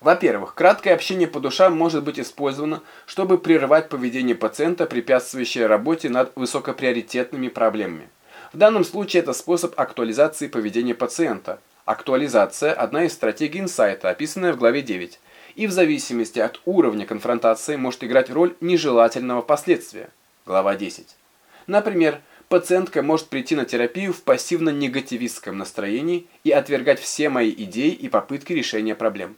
Во-первых, краткое общение по душам может быть использовано, чтобы прерывать поведение пациента, препятствующее работе над высокоприоритетными проблемами. В данном случае это способ актуализации поведения пациента. Актуализация – одна из стратегий инсайта, описанная в главе 9, и в зависимости от уровня конфронтации может играть роль нежелательного последствия. Глава 10. Например, пациентка может прийти на терапию в пассивно-негативистском настроении и отвергать все мои идеи и попытки решения проблем.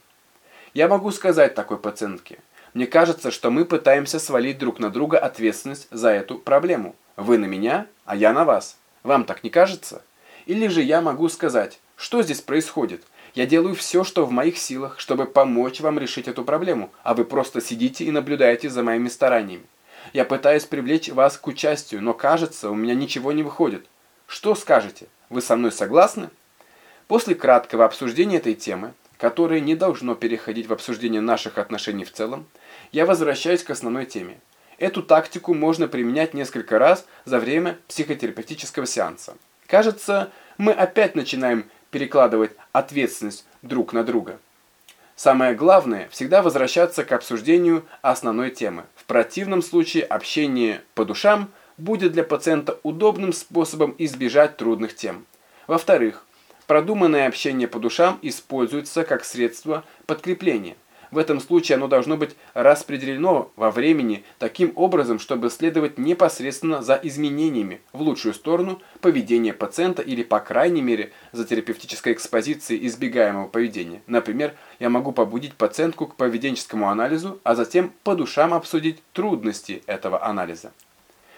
Я могу сказать такой пациентке, мне кажется, что мы пытаемся свалить друг на друга ответственность за эту проблему. Вы на меня, а я на вас. Вам так не кажется? Или же я могу сказать, что здесь происходит? Я делаю все, что в моих силах, чтобы помочь вам решить эту проблему, а вы просто сидите и наблюдаете за моими стараниями. Я пытаюсь привлечь вас к участию, но кажется, у меня ничего не выходит. Что скажете? Вы со мной согласны? После краткого обсуждения этой темы, которое не должно переходить в обсуждение наших отношений в целом, я возвращаюсь к основной теме. Эту тактику можно применять несколько раз за время психотерапевтического сеанса. Кажется, мы опять начинаем перекладывать ответственность друг на друга. Самое главное – всегда возвращаться к обсуждению основной темы. В противном случае общение по душам будет для пациента удобным способом избежать трудных тем. Во-вторых, продуманное общение по душам используется как средство подкрепления. В этом случае оно должно быть распределено во времени таким образом, чтобы следовать непосредственно за изменениями в лучшую сторону поведения пациента или, по крайней мере, за терапевтической экспозицией избегаемого поведения. Например, я могу побудить пациентку к поведенческому анализу, а затем по душам обсудить трудности этого анализа.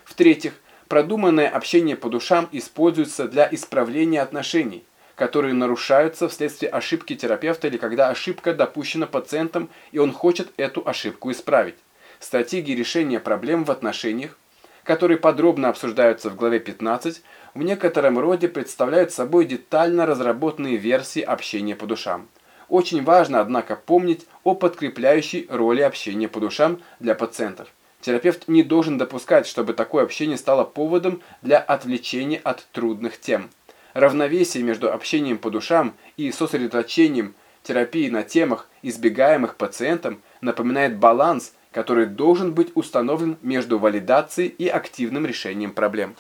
В-третьих, продуманное общение по душам используется для исправления отношений которые нарушаются вследствие ошибки терапевта или когда ошибка допущена пациентом и он хочет эту ошибку исправить. Стратегии решения проблем в отношениях, которые подробно обсуждаются в главе 15, в некотором роде представляют собой детально разработанные версии общения по душам. Очень важно, однако, помнить о подкрепляющей роли общения по душам для пациентов. Терапевт не должен допускать, чтобы такое общение стало поводом для отвлечения от трудных тем. Равновесие между общением по душам и сосредоточением терапии на темах, избегаемых пациентом, напоминает баланс, который должен быть установлен между валидацией и активным решением проблем.